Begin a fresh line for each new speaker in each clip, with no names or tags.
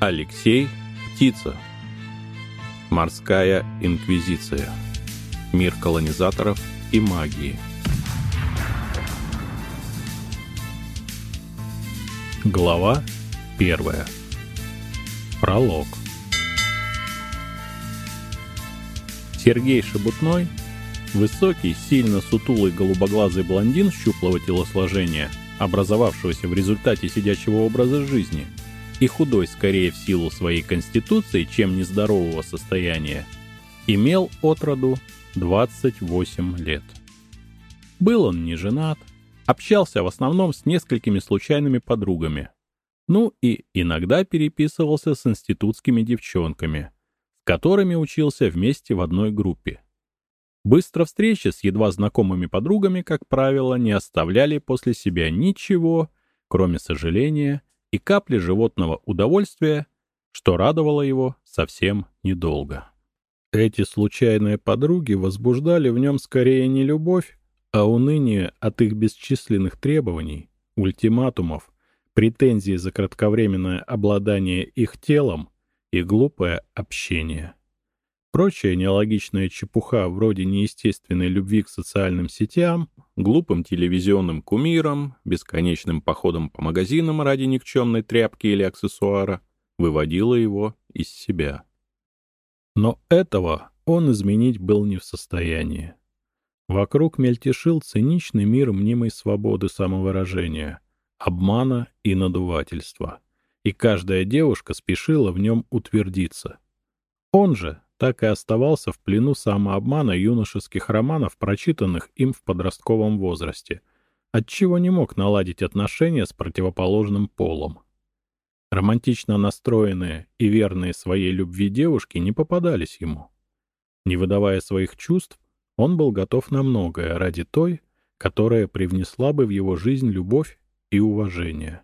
Алексей Птица. Морская инквизиция. Мир колонизаторов и магии. Глава первая. Пролог. Сергей Шебутной, высокий, сильно сутулый голубоглазый блондин щуплого телосложения, образовавшегося в результате сидячего образа жизни – и худой скорее в силу своей конституции, чем нездорового состояния, имел от роду 28 лет. Был он не женат, общался в основном с несколькими случайными подругами, ну и иногда переписывался с институтскими девчонками, с которыми учился вместе в одной группе. Быстро встречи с едва знакомыми подругами, как правило, не оставляли после себя ничего, кроме сожаления и капли животного удовольствия, что радовало его совсем недолго. Эти случайные подруги возбуждали в нем скорее не любовь, а уныние от их бесчисленных требований, ультиматумов, претензий за кратковременное обладание их телом и глупое общение. Прочая нелогичная чепуха вроде неестественной любви к социальным сетям, глупым телевизионным кумирам, бесконечным походам по магазинам ради никчемной тряпки или аксессуара выводила его из себя. Но этого он изменить был не в состоянии. Вокруг мельтешил циничный мир мнимой свободы самовыражения, обмана и надувательства. И каждая девушка спешила в нем утвердиться. Он же так и оставался в плену самообмана юношеских романов, прочитанных им в подростковом возрасте, отчего не мог наладить отношения с противоположным полом. Романтично настроенные и верные своей любви девушки не попадались ему. Не выдавая своих чувств, он был готов на многое ради той, которая привнесла бы в его жизнь любовь и уважение.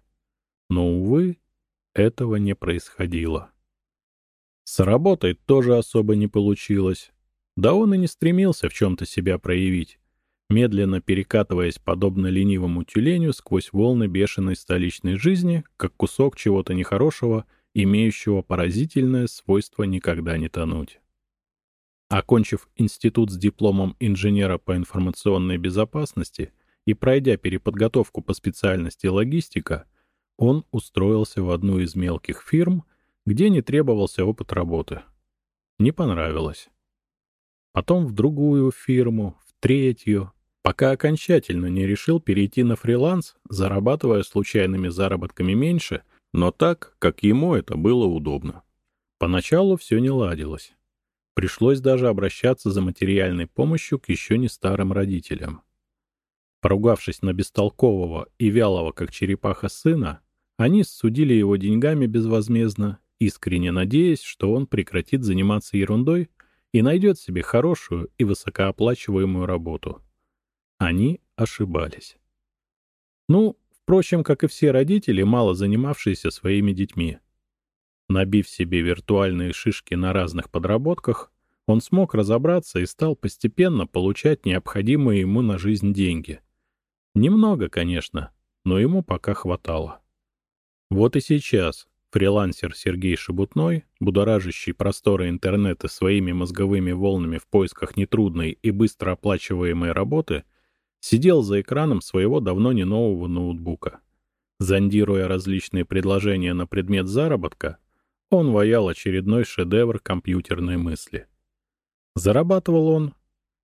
Но, увы, этого не происходило. С работой тоже особо не получилось. Да он и не стремился в чем-то себя проявить, медленно перекатываясь подобно ленивому тюленю сквозь волны бешеной столичной жизни, как кусок чего-то нехорошего, имеющего поразительное свойство никогда не тонуть. Окончив институт с дипломом инженера по информационной безопасности и пройдя переподготовку по специальности логистика, он устроился в одну из мелких фирм, где не требовался опыт работы. Не понравилось. Потом в другую фирму, в третью, пока окончательно не решил перейти на фриланс, зарабатывая случайными заработками меньше, но так, как ему это было удобно. Поначалу все не ладилось. Пришлось даже обращаться за материальной помощью к еще не старым родителям. Поругавшись на бестолкового и вялого, как черепаха сына, они судили его деньгами безвозмездно искренне надеясь, что он прекратит заниматься ерундой и найдет себе хорошую и высокооплачиваемую работу. Они ошибались. Ну, впрочем, как и все родители, мало занимавшиеся своими детьми. Набив себе виртуальные шишки на разных подработках, он смог разобраться и стал постепенно получать необходимые ему на жизнь деньги. Немного, конечно, но ему пока хватало. Вот и сейчас, Фрилансер Сергей Шебутной, будоражащий просторы интернета своими мозговыми волнами в поисках нетрудной и быстро оплачиваемой работы, сидел за экраном своего давно не нового ноутбука. Зондируя различные предложения на предмет заработка, он ваял очередной шедевр компьютерной мысли. Зарабатывал он?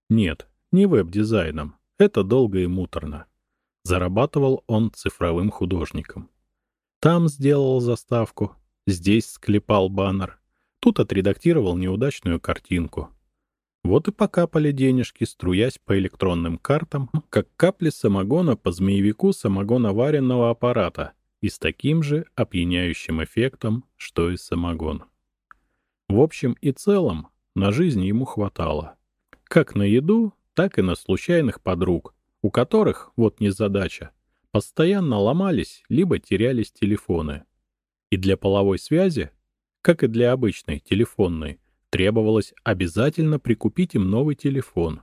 Нет, не веб-дизайном. Это долго и муторно. Зарабатывал он цифровым художником. Там сделал заставку, здесь склепал баннер, тут отредактировал неудачную картинку. Вот и покапали денежки, струясь по электронным картам, как капли самогона по змеевику самогоноваренного аппарата и с таким же опьяняющим эффектом, что и самогон. В общем и целом, на жизнь ему хватало. Как на еду, так и на случайных подруг, у которых, вот незадача, постоянно ломались либо терялись телефоны. И для половой связи, как и для обычной телефонной, требовалось обязательно прикупить им новый телефон.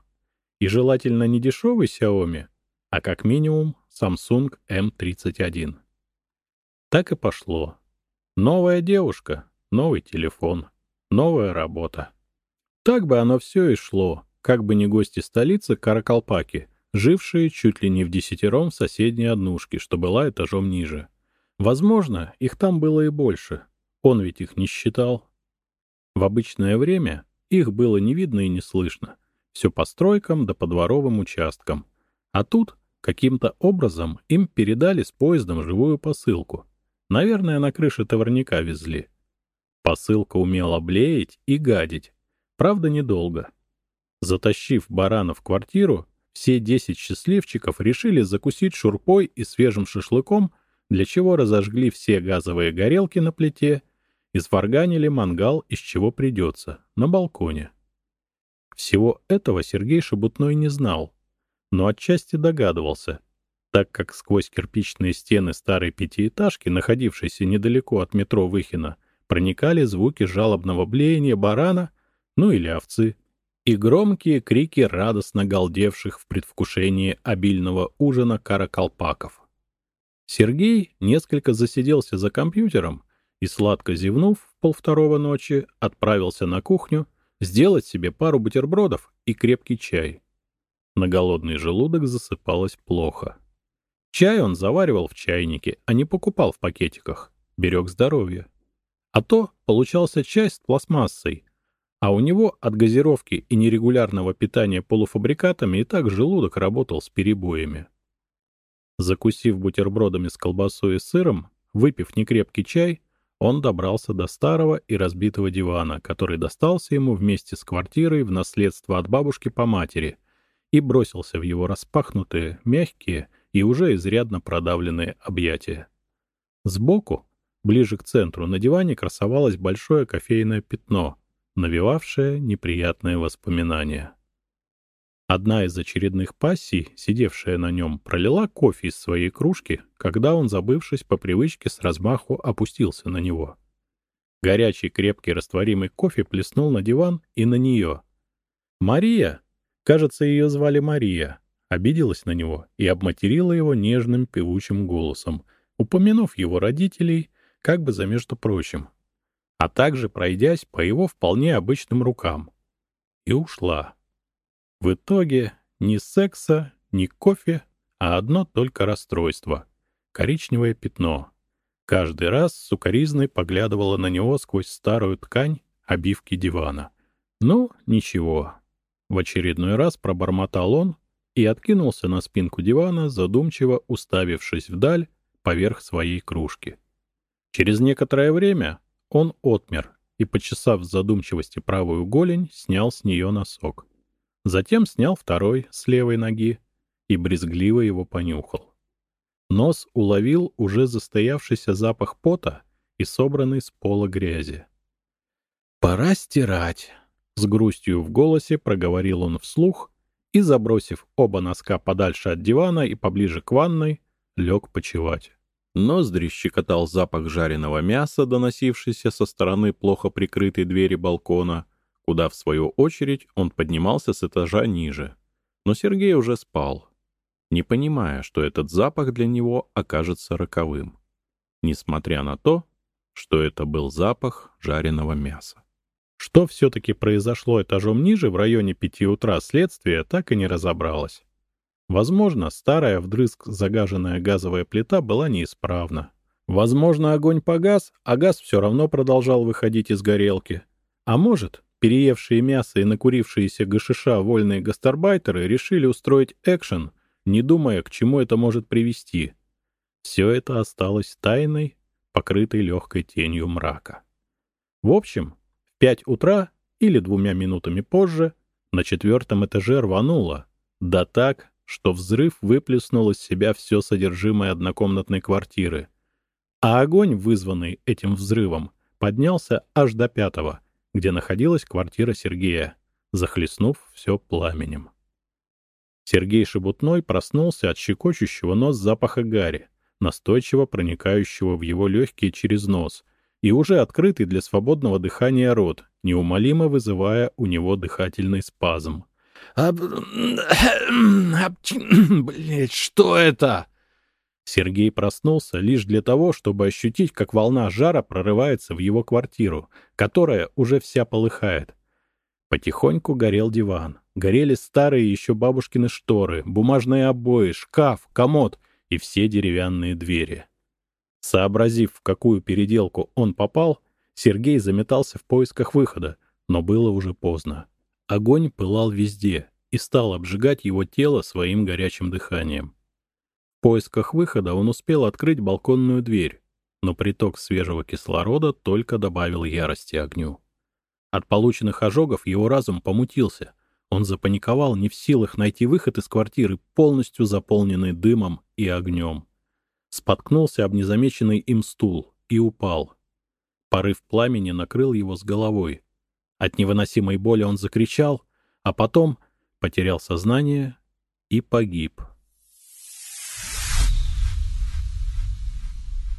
И желательно не дешевый Xiaomi, а как минимум Samsung M31. Так и пошло. Новая девушка, новый телефон, новая работа. Так бы оно все и шло, как бы не гости столицы Каракалпаки, жившие чуть ли не в десятером в соседней однушке, что была этажом ниже. Возможно, их там было и больше. Он ведь их не считал. В обычное время их было не видно и не слышно. Все по стройкам да по дворовым участкам. А тут каким-то образом им передали с поездом живую посылку. Наверное, на крыше товарника везли. Посылка умела блеять и гадить. Правда, недолго. Затащив барана в квартиру, все десять счастливчиков решили закусить шурпой и свежим шашлыком, для чего разожгли все газовые горелки на плите и сварганили мангал, из чего придется, на балконе. Всего этого Сергей Шебутной не знал, но отчасти догадывался, так как сквозь кирпичные стены старой пятиэтажки, находившейся недалеко от метро Выхина, проникали звуки жалобного блеяния барана, ну или овцы, и громкие крики радостно галдевших в предвкушении обильного ужина каракалпаков. Сергей несколько засиделся за компьютером и, сладко зевнув в полвторого ночи, отправился на кухню сделать себе пару бутербродов и крепкий чай. На голодный желудок засыпалось плохо. Чай он заваривал в чайнике, а не покупал в пакетиках. Берег здоровье. А то получался чай с пластмассой, а у него от газировки и нерегулярного питания полуфабрикатами и так желудок работал с перебоями. Закусив бутербродами с колбасой и сыром, выпив некрепкий чай, он добрался до старого и разбитого дивана, который достался ему вместе с квартирой в наследство от бабушки по матери, и бросился в его распахнутые, мягкие и уже изрядно продавленные объятия. Сбоку, ближе к центру, на диване красовалось большое кофейное пятно, навевавшее неприятные воспоминания. Одна из очередных пассий, сидевшая на нем, пролила кофе из своей кружки, когда он, забывшись по привычке, с размаху опустился на него. Горячий, крепкий, растворимый кофе плеснул на диван и на нее. Мария, кажется, ее звали Мария, обиделась на него и обматерила его нежным певучим голосом, упомянув его родителей, как бы за между прочим, а также пройдясь по его вполне обычным рукам. И ушла. В итоге ни секса, ни кофе, а одно только расстройство. Коричневое пятно. Каждый раз сукоризной поглядывала на него сквозь старую ткань обивки дивана. Ну, ничего. В очередной раз пробормотал он и откинулся на спинку дивана, задумчиво уставившись вдаль поверх своей кружки. Через некоторое время он отмер и, почесав в задумчивости правую голень, снял с нее носок. Затем снял второй с левой ноги и брезгливо его понюхал. Нос уловил уже застоявшийся запах пота и собранный с пола грязи. «Пора стирать», — с грустью в голосе проговорил он вслух и, забросив оба носка подальше от дивана и поближе к ванной, лег почевать. Ноздри щекотал запах жареного мяса, доносившийся со стороны плохо прикрытой двери балкона — куда, в свою очередь, он поднимался с этажа ниже. Но Сергей уже спал, не понимая, что этот запах для него окажется роковым, несмотря на то, что это был запах жареного мяса. Что все-таки произошло этажом ниже в районе пяти утра следствие так и не разобралось. Возможно, старая вдрызг загаженная газовая плита была неисправна. Возможно, огонь погас, а газ все равно продолжал выходить из горелки. А может, Переевшие мясо и накурившиеся гашиша вольные гастарбайтеры решили устроить экшен, не думая, к чему это может привести. Все это осталось тайной, покрытой легкой тенью мрака. В общем, в пять утра или двумя минутами позже на четвертом этаже рвануло, да так, что взрыв выплеснул из себя все содержимое однокомнатной квартиры. А огонь, вызванный этим взрывом, поднялся аж до пятого — где находилась квартира Сергея, захлестнув все пламенем. Сергей Шебутной проснулся от щекочущего нос запаха гари, настойчиво проникающего в его легкие через нос, и уже открытый для свободного дыхания рот, неумолимо вызывая у него дыхательный спазм. «Блять, что это?» Сергей проснулся лишь для того, чтобы ощутить, как волна жара прорывается в его квартиру, которая уже вся полыхает. Потихоньку горел диван. Горели старые еще бабушкины шторы, бумажные обои, шкаф, комод и все деревянные двери. Сообразив, в какую переделку он попал, Сергей заметался в поисках выхода, но было уже поздно. Огонь пылал везде и стал обжигать его тело своим горячим дыханием. В поисках выхода он успел открыть балконную дверь, но приток свежего кислорода только добавил ярости огню. От полученных ожогов его разум помутился. Он запаниковал, не в силах найти выход из квартиры, полностью заполненный дымом и огнем. Споткнулся об незамеченный им стул и упал. Порыв пламени накрыл его с головой. От невыносимой боли он закричал, а потом потерял сознание и погиб.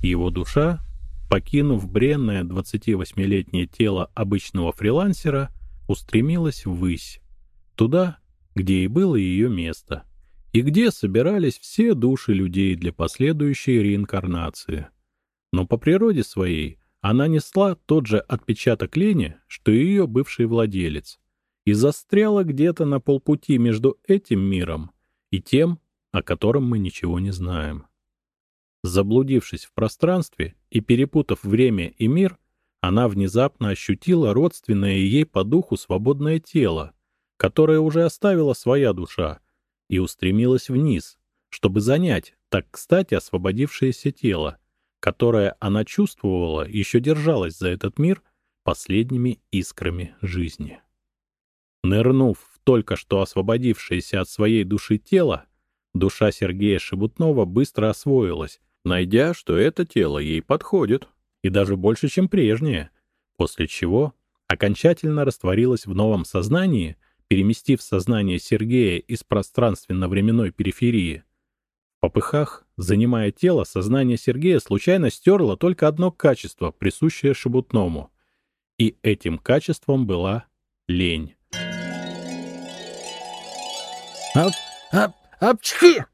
Его душа, покинув бренное 28-летнее тело обычного фрилансера, устремилась ввысь, туда, где и было ее место, и где собирались все души людей для последующей реинкарнации. Но по природе своей она несла тот же отпечаток лени, что и ее бывший владелец, и застряла где-то на полпути между этим миром и тем, о котором мы ничего не знаем. Заблудившись в пространстве и перепутав время и мир, она внезапно ощутила родственное ей по духу свободное тело, которое уже оставила своя душа, и устремилась вниз, чтобы занять так кстати освободившееся тело, которое она чувствовала еще держалось за этот мир последними искрами жизни. Нырнув в только что освободившееся от своей души тело, душа Сергея Шебутнова быстро освоилась найдя, что это тело ей подходит, и даже больше, чем прежнее, после чего окончательно растворилась в новом сознании, переместив сознание Сергея из пространственно-временной периферии. Попыхах, занимая тело, сознание Сергея случайно стерло только одно качество, присущее Шебутному. И этим качеством была лень.
«Ап, ап, апчхи!»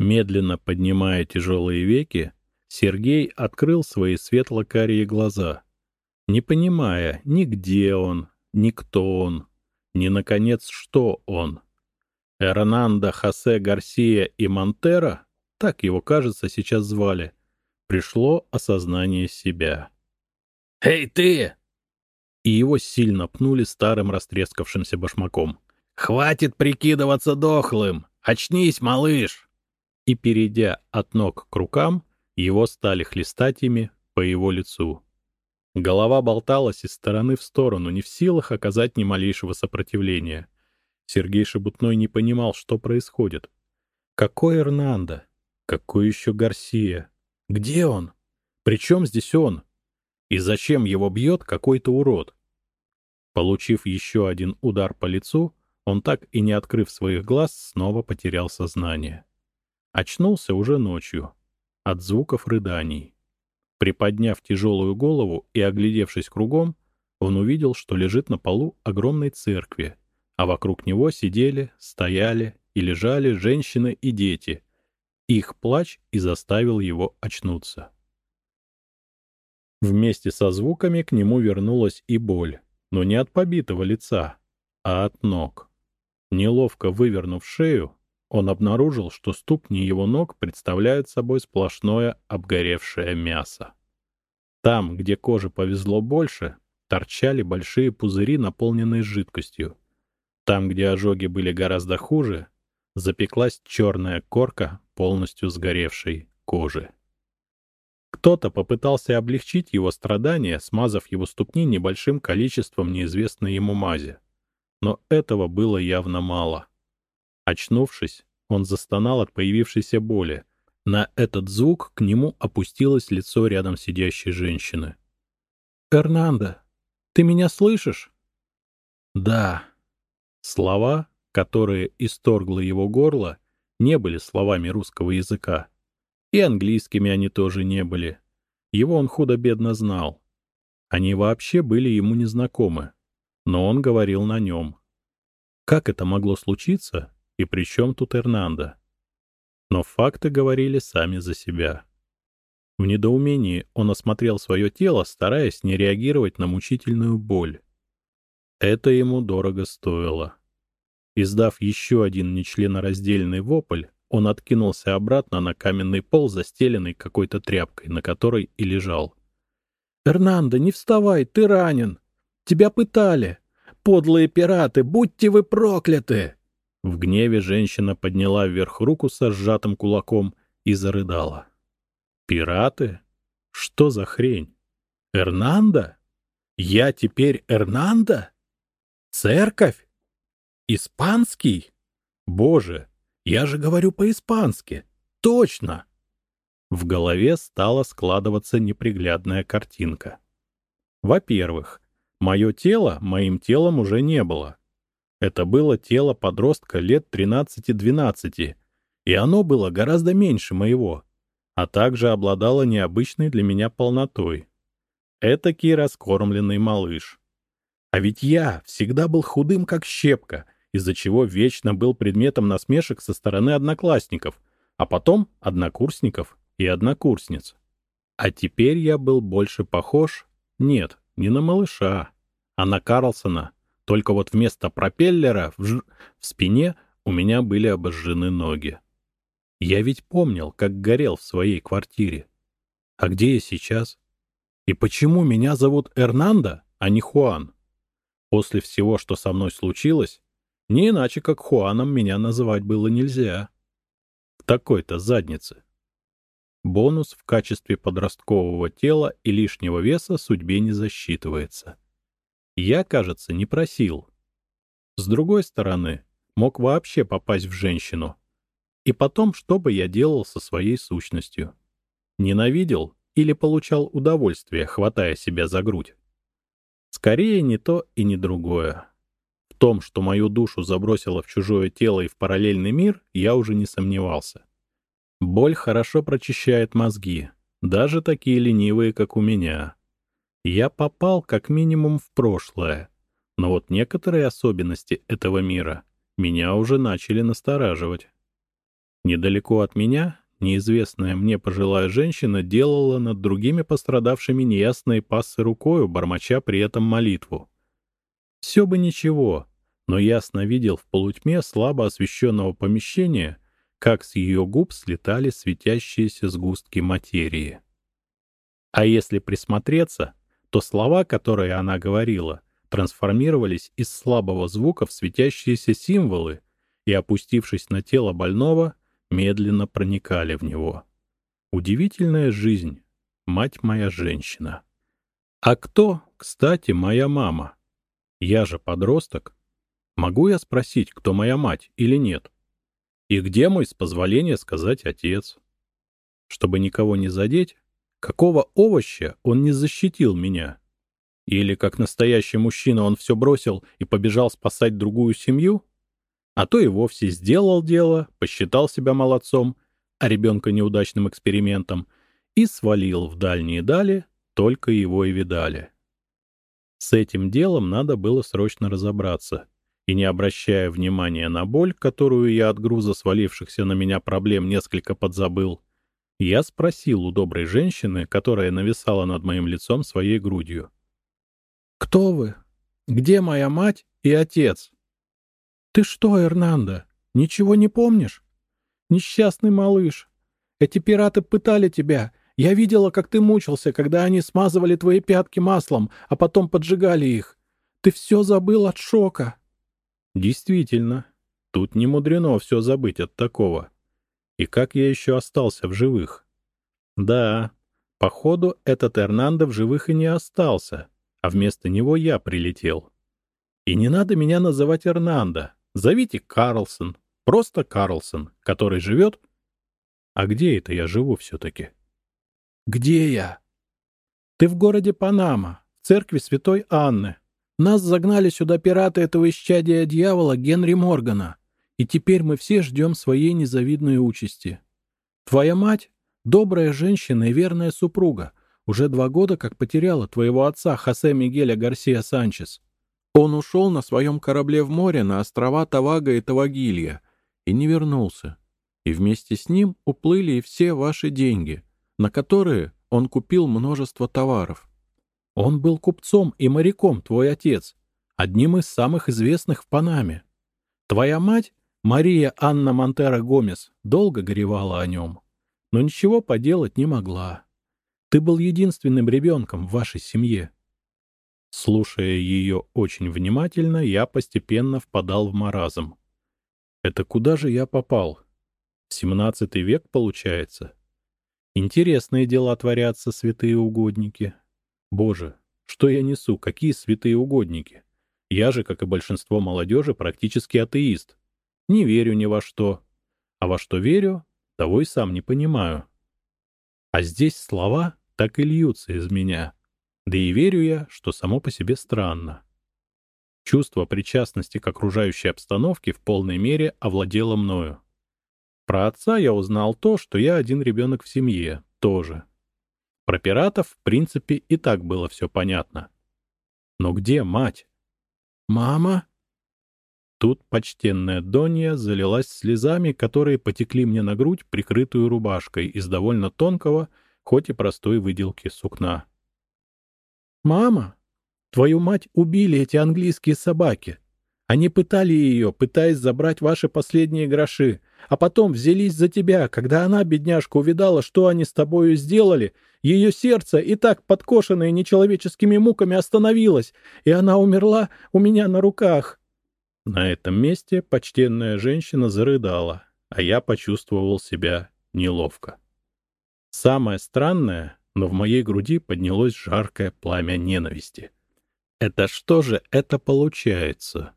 Медленно поднимая тяжелые веки, Сергей открыл свои светло-карие глаза, не понимая ни где он, ни кто он, ни, наконец, что он. Эрнандо Хосе Гарсия и Монтера, так его, кажется, сейчас звали, пришло осознание себя.
«Эй, ты!»
И его сильно пнули старым растрескавшимся башмаком.
«Хватит прикидываться дохлым! Очнись, малыш!»
и, перейдя от ног к рукам, его стали хлестать ими по его лицу. Голова болталась из стороны в сторону, не в силах оказать ни малейшего сопротивления. Сергей Шебутной не понимал, что происходит. Какой Эрнандо? Какой еще Гарсия? Где он? Причем здесь он? И зачем его бьет какой-то урод? Получив еще один удар по лицу, он так и не открыв своих глаз, снова потерял сознание. Очнулся уже ночью от звуков рыданий. Приподняв тяжелую голову и оглядевшись кругом, он увидел, что лежит на полу огромной церкви, а вокруг него сидели, стояли и лежали женщины и дети. Их плач и заставил его очнуться. Вместе со звуками к нему вернулась и боль, но не от побитого лица, а от ног. Неловко вывернув шею, он обнаружил, что ступни его ног представляют собой сплошное обгоревшее мясо. Там, где коже повезло больше, торчали большие пузыри, наполненные жидкостью. Там, где ожоги были гораздо хуже, запеклась черная корка полностью сгоревшей кожи. Кто-то попытался облегчить его страдания, смазав его ступни небольшим количеством неизвестной ему мази. Но этого было явно мало. Очнувшись, он застонал от появившейся боли. На этот звук к нему опустилось лицо рядом сидящей женщины. «Эрнандо, ты меня слышишь?» «Да». Слова, которые исторгло его горло, не были словами русского языка. И английскими они тоже не были. Его он худо-бедно знал. Они вообще были ему незнакомы, но он говорил на нем. Как это могло случиться, и при чем тут Эрнандо? Но факты говорили сами за себя. В недоумении он осмотрел свое тело, стараясь не реагировать на мучительную боль. Это ему дорого стоило. Издав еще один нечленораздельный вопль, он откинулся обратно на каменный пол, застеленный какой-то тряпкой, на которой и лежал.
«Эрнандо, не вставай, ты ранен! Тебя пытали! Подлые пираты, будьте вы прокляты!»
В гневе женщина подняла вверх руку со сжатым кулаком и зарыдала. «Пираты? Что за хрень? Эрнандо? Я теперь Эрнандо? Церковь? Испанский? Боже, я же говорю по-испански. Точно!» В голове стала складываться неприглядная картинка. Во-первых, мое тело моим телом уже не было. Это было тело подростка лет 13-12, и оно было гораздо меньше моего, а также обладало необычной для меня полнотой. Этакий раскормленный малыш. А ведь я всегда был худым, как щепка, из-за чего вечно был предметом насмешек со стороны одноклассников, а потом однокурсников и однокурсниц. А теперь я был больше похож, нет, не на малыша, а на Карлсона, только вот вместо пропеллера в, ж... в спине у меня были обожжены ноги. Я ведь помнил, как горел в своей квартире. А где я сейчас? И почему меня зовут Эрнандо, а не Хуан? После всего, что со мной случилось, не иначе, как Хуаном меня называть было нельзя. В такой-то заднице. Бонус в качестве подросткового тела и лишнего веса судьбе не засчитывается. Я, кажется, не просил. С другой стороны, мог вообще попасть в женщину. И потом, что бы я делал со своей сущностью? Ненавидел или получал удовольствие, хватая себя за грудь? Скорее не то и не другое. В том, что мою душу забросило в чужое тело и в параллельный мир, я уже не сомневался. Боль хорошо прочищает мозги, даже такие ленивые, как у меня. Я попал как минимум в прошлое, но вот некоторые особенности этого мира меня уже начали настораживать. Недалеко от меня неизвестная мне пожилая женщина делала над другими пострадавшими неясные пассы рукою, бормоча при этом молитву. Все бы ничего, но ясно видел в полутьме слабо освещенного помещения, как с ее губ слетали светящиеся сгустки материи. А если присмотреться, то слова, которые она говорила, трансформировались из слабого звука в светящиеся символы и, опустившись на тело больного, медленно проникали в него. Удивительная жизнь, мать моя женщина. А кто, кстати, моя мама? Я же подросток. Могу я спросить, кто моя мать или нет? И где мой, с позволения сказать, отец? Чтобы никого не задеть, Какого овоща он не защитил меня? Или, как настоящий мужчина, он все бросил и побежал спасать другую семью? А то и вовсе сделал дело, посчитал себя молодцом, а ребенка неудачным экспериментом, и свалил в дальние дали, только его и видали. С этим делом надо было срочно разобраться, и не обращая внимания на боль, которую я от груза свалившихся на меня проблем несколько подзабыл, я спросил у доброй женщины, которая нависала над моим лицом своей грудью. «Кто вы? Где моя мать и отец?» «Ты что, Эрнандо, ничего не помнишь? Несчастный малыш. Эти пираты пытали тебя. Я видела, как ты мучился, когда они смазывали твои пятки маслом, а потом поджигали их. Ты все забыл от шока». «Действительно, тут не мудрено все забыть от такого». И как я еще остался в живых? Да, походу, этот Эрнандо в живых и не остался, а вместо него я прилетел. И не надо меня называть Эрнандо. Зовите Карлсон. Просто Карлсон, который живет... А где это я живу все-таки? Где я? Ты в городе Панама, в церкви Святой Анны. Нас загнали сюда пираты этого исчадия дьявола Генри Моргана. И теперь мы все ждем своей незавидной участи. Твоя мать — добрая женщина и верная супруга. Уже два года как потеряла твоего отца Хосе Мигеля Гарсия Санчес. Он ушел на своем корабле в море на острова Тавага и Тавагилья и не вернулся.
И вместе с ним уплыли и все ваши деньги, на которые он купил множество товаров. Он был купцом и моряком, твой отец, одним из самых известных в Панаме. Твоя мать, Мария Анна Монтера Гомес, долго горевала о нем, но ничего поделать не могла. Ты был единственным ребенком в вашей семье. Слушая ее очень внимательно, я постепенно впадал в маразм. Это куда же я попал? Семнадцатый век, получается? Интересные дела творятся, святые угодники. Боже, что я несу, какие святые угодники? Я же, как и большинство молодежи, практически атеист. Не верю ни во что. А во что верю, того и сам не понимаю. А здесь слова так и льются из меня. Да и верю я, что само по себе странно. Чувство причастности к окружающей обстановке в полной мере овладело мною. Про отца я узнал то, что я один ребенок в семье, тоже. Про пиратов, в принципе, и так было все понятно. Но где мать? «Мама?» Тут почтенная Донья залилась слезами, которые потекли мне на грудь, прикрытую рубашкой из довольно тонкого, хоть и простой выделки сукна. «Мама, твою мать убили эти английские собаки. Они пытали ее, пытаясь забрать ваши последние гроши, а потом взялись за тебя, когда она, бедняжка, увидала, что они с тобою сделали. Ее сердце, и так подкошенное нечеловеческими муками, остановилось, и она умерла у меня на руках». На этом месте почтенная женщина зарыдала, а я почувствовал себя неловко. Самое странное, но в моей груди поднялось жаркое пламя ненависти. Это что же это получается?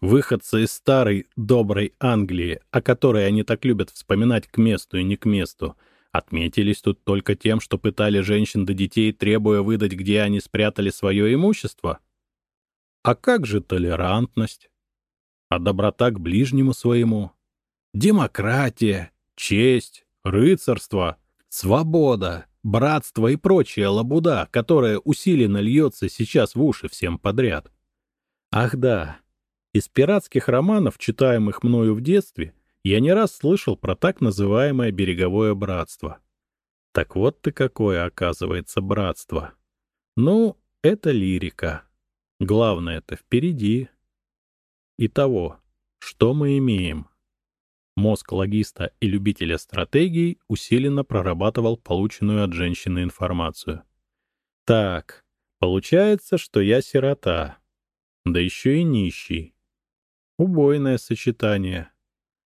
Выходцы из старой, доброй Англии, о которой они так любят вспоминать к месту и не к месту, отметились тут только тем, что пытали женщин до детей, требуя выдать, где они спрятали свое имущество? А как же толерантность? А доброта к ближнему своему? Демократия, честь, рыцарство, свобода, братство и прочая лабуда, которая усиленно льется сейчас в уши всем подряд. Ах да, из пиратских романов, читаемых мною в детстве, я не раз слышал про так называемое береговое братство. Так вот ты какое, оказывается, братство. Ну, это лирика. Главное это впереди. Итого, что мы имеем? Мозг логиста и любителя стратегий усиленно прорабатывал полученную от женщины информацию. Так, получается, что я сирота. Да еще и нищий. Убойное сочетание.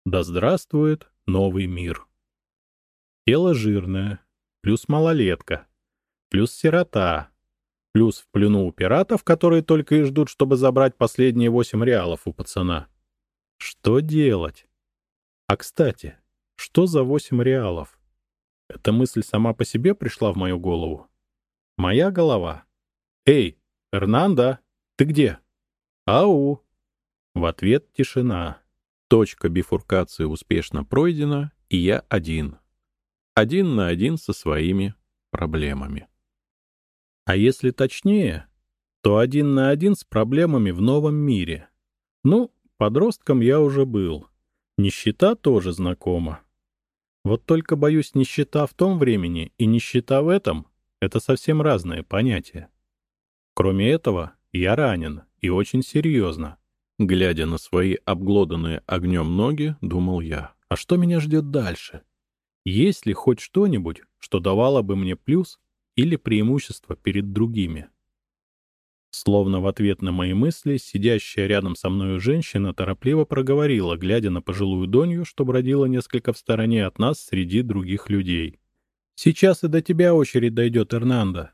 Да здравствует новый мир. Тело жирное, плюс малолетка, плюс сирота, плюс в плену у пиратов, которые только и ждут, чтобы забрать последние восемь реалов у пацана. Что делать? А кстати, что за восемь реалов? Эта мысль сама по себе пришла в мою голову. Моя голова. «Эй, Эрнанда, ты где?» «Ау!» В ответ тишина. Точка бифуркации успешно пройдена, и я один. Один на один со своими проблемами. А если точнее, то один на один с проблемами в новом мире. Ну, подростком я уже был. Нищета тоже знакома. Вот только, боюсь, нищета в том времени и нищета в этом — это совсем разные понятия. Кроме этого, я ранен, и очень серьезно. Глядя на свои обглоданные огнем ноги, думал я, а что меня ждет дальше? Есть ли хоть что-нибудь, что давало бы мне плюс или преимущество перед другими? Словно в ответ на мои мысли, сидящая рядом со мною женщина торопливо проговорила, глядя на пожилую Донью, что бродила несколько в стороне от нас среди других людей. «Сейчас и до тебя очередь дойдет, Эрнанда.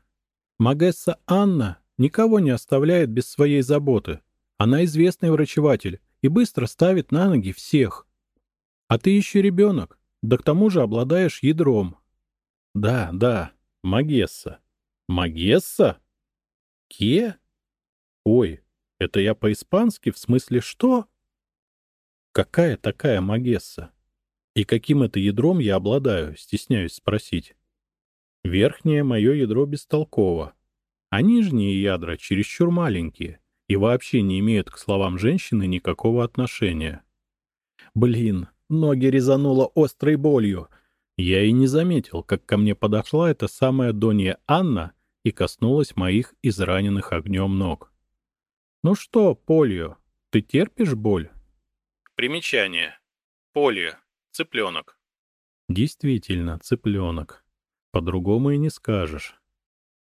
Магесса Анна никого не оставляет без своей заботы. Она известный врачеватель и быстро ставит на ноги всех. А ты еще ребенок, да к тому же обладаешь ядром. Да, да, Магесса. Магесса? Ке? Ой, это я по-испански, в смысле что? Какая такая Магесса? И каким это ядром я обладаю, стесняюсь спросить. Верхнее мое ядро бестолково, а нижние ядра чересчур маленькие и вообще не имеют к словам женщины никакого отношения. Блин, ноги резануло острой болью. Я и не заметил, как ко мне подошла эта самая Донья Анна и коснулась моих израненных огнем ног. «Ну что, Полио, ты терпишь боль?»
Примечание. Полио. Цыпленок.
Действительно, цыпленок. По-другому и не скажешь.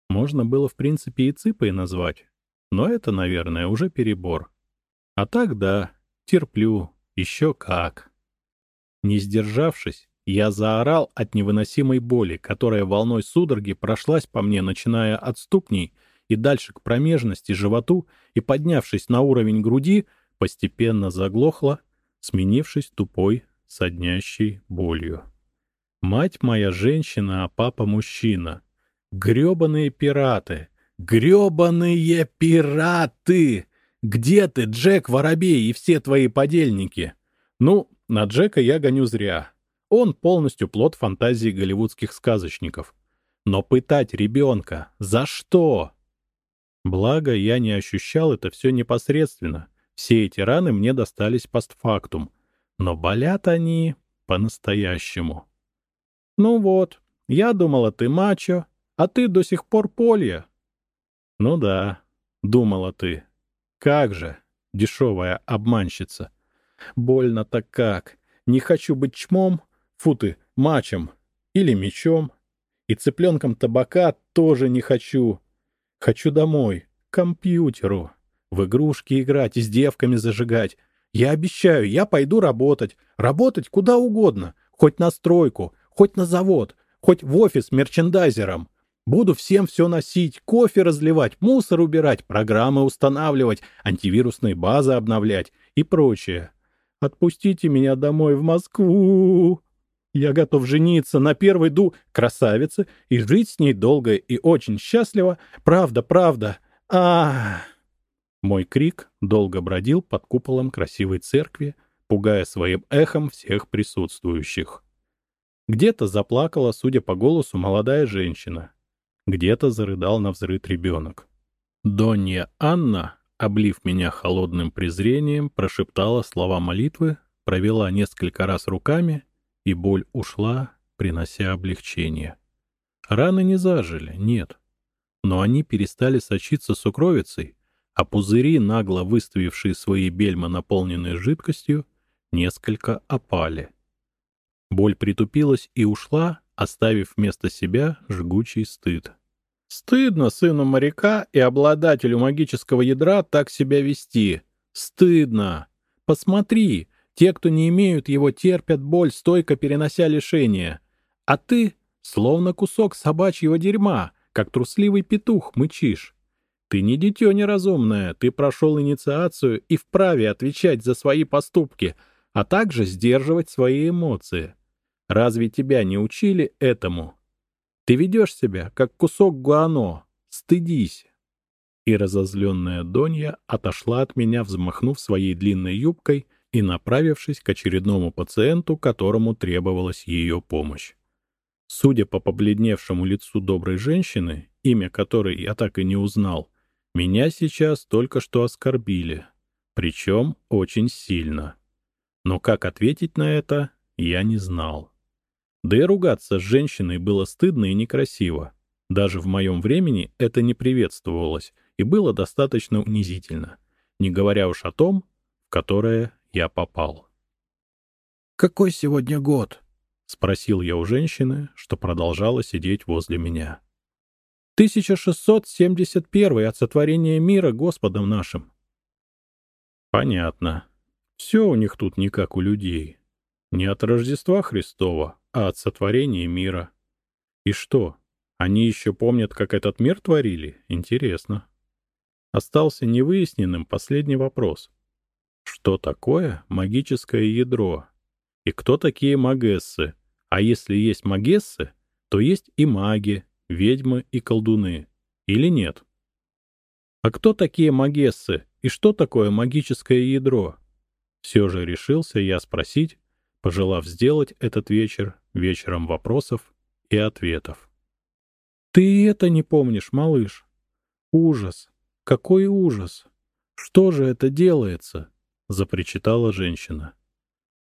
Можно было, в принципе, и цыпой назвать, но это, наверное, уже перебор. А так да, терплю, еще как. Не сдержавшись, я заорал от невыносимой боли, которая волной судороги прошлась по мне, начиная от ступней и дальше к промежности, животу, и, поднявшись на уровень груди, постепенно заглохла, сменившись тупой, соднящей болью. Мать моя женщина, а папа мужчина. Грёбаные пираты! Грёбаные пираты! Где ты, Джек Воробей и все твои подельники? Ну, на Джека я гоню зря. Он полностью плод фантазии голливудских сказочников. Но пытать ребенка за что? Благо, я не ощущал это все непосредственно. Все эти раны мне достались постфактум. Но болят они по-настоящему. Ну вот, я думала, ты мачо, а ты до сих пор полья. Ну да, думала ты. Как же, дешевая обманщица. Больно-то как. Не хочу быть чмом, фу ты, мачем или мечом. И цыпленком табака тоже не хочу. Хочу домой, к компьютеру, в игрушки играть и с девками зажигать. Я обещаю, я пойду работать. Работать куда угодно. Хоть на стройку, хоть на завод, хоть в офис мерчендайзером. Буду всем все носить, кофе разливать, мусор убирать, программы устанавливать, антивирусные базы обновлять и прочее. Отпустите меня домой в Москву. Я готов жениться на первой ду красавице и жить с ней долго и очень счастливо. Правда, правда. а Мой крик долго бродил под куполом красивой церкви, пугая своим эхом всех присутствующих. Где-то заплакала, судя по голосу, молодая женщина. Где-то зарыдал на взрыд ребенок. Донья Анна, облив меня холодным презрением, прошептала слова молитвы, провела несколько раз руками, и боль ушла, принося облегчение. Раны не зажили, нет. Но они перестали сочиться сукровицей, а пузыри, нагло выставившие свои бельма, наполненные жидкостью, несколько опали. Боль притупилась и ушла, оставив вместо себя жгучий стыд. Стыдно сыну моряка и обладателю магического ядра так себя вести. Стыдно. Посмотри, те, кто не имеют его, терпят боль, стойко перенося лишения. А ты, словно кусок собачьего дерьма, как трусливый петух, мычишь. Ты не дитё неразумное, ты прошел инициацию и вправе отвечать за свои поступки, а также сдерживать свои эмоции. Разве тебя не учили этому? Ты ведешь себя, как кусок гуано. Стыдись. И разозленная Донья отошла от меня, взмахнув своей длинной юбкой и направившись к очередному пациенту, которому требовалась ее помощь. Судя по побледневшему лицу доброй женщины, имя которой я так и не узнал, меня сейчас только что оскорбили, причем очень сильно. Но как ответить на это, я не знал. Да и ругаться с женщиной было стыдно и некрасиво. Даже в моем времени это не приветствовалось и было достаточно унизительно, не говоря уж о том, в которое я попал. «Какой сегодня год?» — спросил я у женщины, что продолжала сидеть возле меня. «1671 от сотворения мира Господом нашим». «Понятно. Все у них тут не как у людей. Не от Рождества Христова, а от сотворения мира. И что, они еще помнят, как этот мир творили? Интересно. Остался невыясненным последний вопрос. Что такое магическое ядро? И кто такие магессы? А если есть магессы, то есть и маги, ведьмы и колдуны. Или нет? А кто такие магессы и что такое магическое ядро? Все же решился я спросить, пожелав сделать этот вечер вечером вопросов и ответов. «Ты это не помнишь, малыш? Ужас! Какой ужас! Что же это делается?» — запричитала женщина.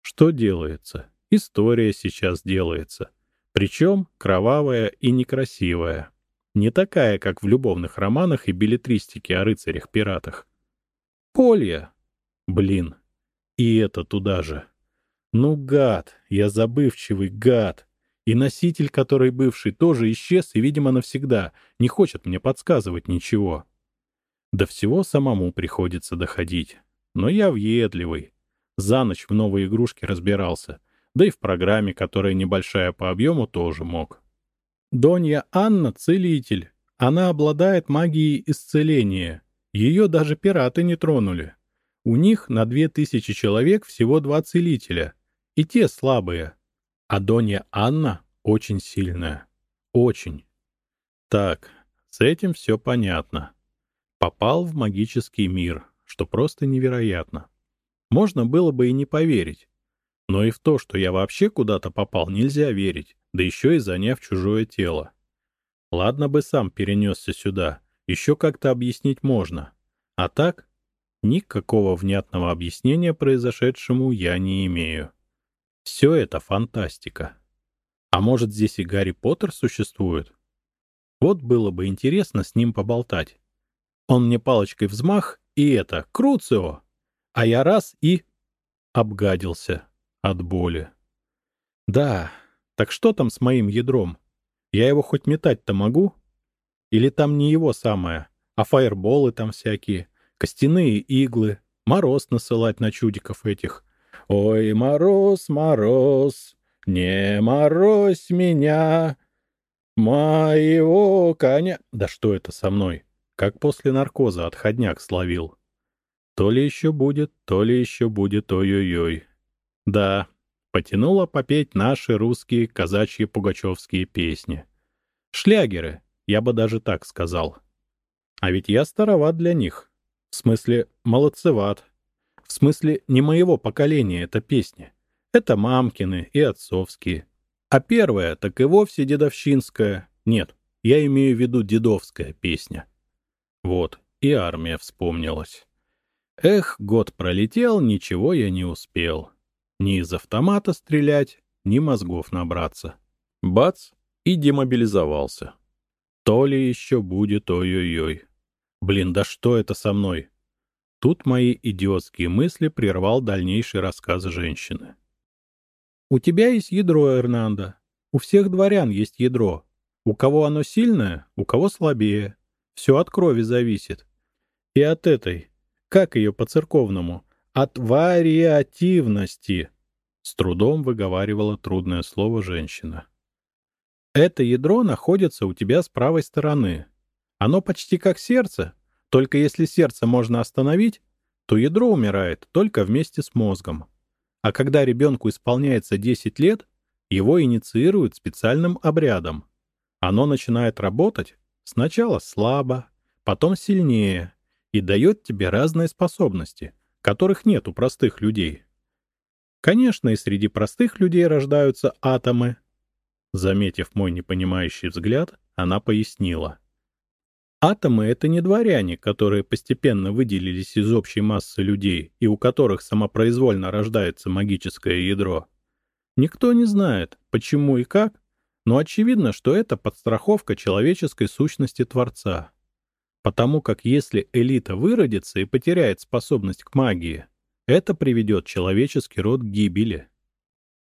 Что делается? История сейчас делается. Причем кровавая и некрасивая. Не такая, как в любовных романах и билетристике о рыцарях-пиратах. Полья. Блин. И это туда же. Ну, гад. Я забывчивый гад. И носитель, который бывший, тоже исчез и, видимо, навсегда. Не хочет мне подсказывать ничего. До всего самому приходится доходить. Но я въедливый. За ночь в новые игрушки разбирался. Да и в программе, которая небольшая по объему, тоже мог. Донья Анна — целитель. Она обладает магией исцеления. Ее даже пираты не тронули. У них на две тысячи человек всего два целителя. И те слабые. А Донья Анна очень сильная. Очень. Так, с этим все понятно. Попал в магический мир, что просто невероятно. Можно было бы и не поверить. Но и в то, что я вообще куда-то попал, нельзя верить да еще и заняв чужое тело. Ладно бы сам перенесся сюда, еще как-то объяснить можно. А так, никакого внятного объяснения произошедшему я не имею. Все это фантастика. А может, здесь и Гарри Поттер существует? Вот было бы интересно с ним поболтать. Он мне палочкой взмах, и это, Круцио! А я раз и... обгадился от боли. Да, так что там с моим ядром? Я его хоть метать-то могу? Или там не его самое, а фаерболы там всякие, костяные иглы, мороз насылать на чудиков этих. Ой, мороз, мороз, не морозь меня, моего коня... Да что это со мной? Как после наркоза отходняк словил. То ли еще будет, то ли еще будет, ой-ой-ой. Да, потянула попеть наши русские казачьи пугачевские песни. Шлягеры, я бы даже так сказал. А ведь я староват для них. В смысле, молодцеват. В смысле, не моего поколения это песни. Это мамкины и отцовские. А первая, так и вовсе дедовщинская. Нет, я имею в виду дедовская песня. Вот, и армия вспомнилась. Эх, год пролетел, ничего я не успел. Ни из автомата стрелять, ни мозгов набраться. Бац! И демобилизовался. То ли еще будет ой-ой-ой. Блин, да что это со мной? Тут мои идиотские мысли прервал дальнейший рассказ женщины. «У тебя есть ядро, Эрнандо. У всех дворян есть ядро. У кого оно сильное, у кого слабее. Все от крови зависит. И от этой, как ее по-церковному, от вариативности, с трудом выговаривала трудное слово женщина. Это ядро находится у тебя с правой стороны. Оно почти как сердце, только если сердце можно остановить, то ядро умирает только вместе с мозгом. А когда ребенку исполняется 10 лет, его инициируют специальным обрядом. Оно начинает работать сначала слабо, потом сильнее и дает тебе разные способности — которых нет у простых людей. Конечно, и среди простых людей рождаются атомы. Заметив мой непонимающий взгляд, она пояснила. Атомы — это не дворяне, которые постепенно выделились из общей массы людей и у которых самопроизвольно рождается магическое ядро. Никто не знает, почему и как, но очевидно, что это подстраховка человеческой сущности Творца. Потому как если элита выродится и потеряет способность к магии, это приведет человеческий род к гибели.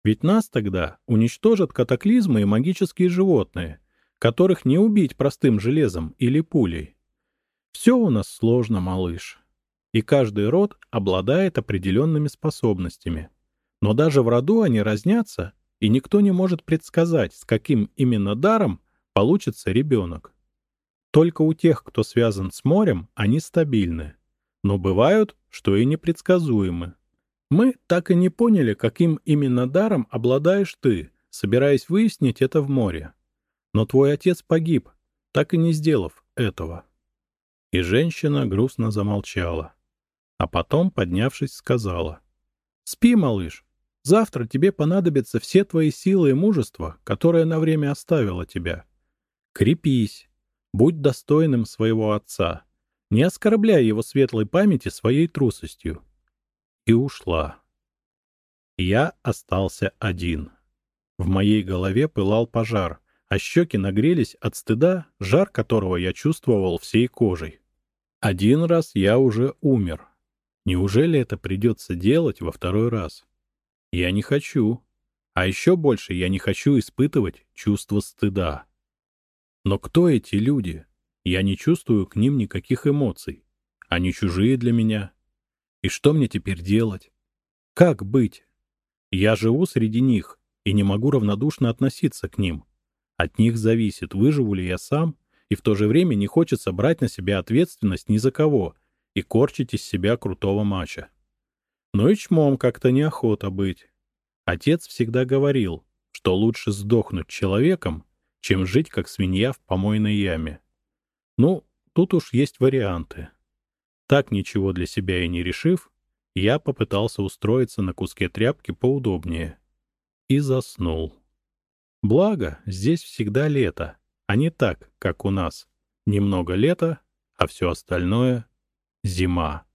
Ведь нас тогда уничтожат катаклизмы и магические животные, которых не убить простым железом или пулей. Все у нас сложно, малыш. И каждый род обладает определенными способностями. Но даже в роду они разнятся, и никто не может предсказать, с каким именно даром получится ребенок. Только у тех, кто связан с морем, они стабильны. Но бывают, что и непредсказуемы. Мы так и не поняли, каким именно даром обладаешь ты, собираясь выяснить это в море. Но твой отец погиб, так и не сделав этого. И женщина грустно замолчала. А потом, поднявшись, сказала. «Спи, малыш. Завтра тебе понадобятся все твои силы и мужество, которое на время оставило тебя. Крепись, Будь достойным своего отца. Не оскорбляй его светлой памяти своей трусостью. И ушла. Я остался один. В моей голове пылал пожар, а щеки нагрелись от стыда, жар которого я чувствовал всей кожей. Один раз я уже умер. Неужели это придется делать во второй раз? Я не хочу. А еще больше я не хочу испытывать чувство стыда. Но кто эти люди? Я не чувствую к ним никаких эмоций. Они чужие для меня. И что мне теперь делать? Как быть? Я живу среди них и не могу равнодушно относиться к ним. От них зависит, выживу ли я сам, и в то же время не хочется брать на себя ответственность ни за кого и корчить из себя крутого мача. Но и чмом как-то неохота быть. Отец всегда говорил, что лучше сдохнуть человеком, чем жить как свинья в помойной яме. Ну, тут уж есть варианты. Так ничего для себя и не решив, я попытался устроиться на куске тряпки поудобнее. И заснул. Благо, здесь всегда лето, а не так, как у нас. Немного лета, а все остальное — зима.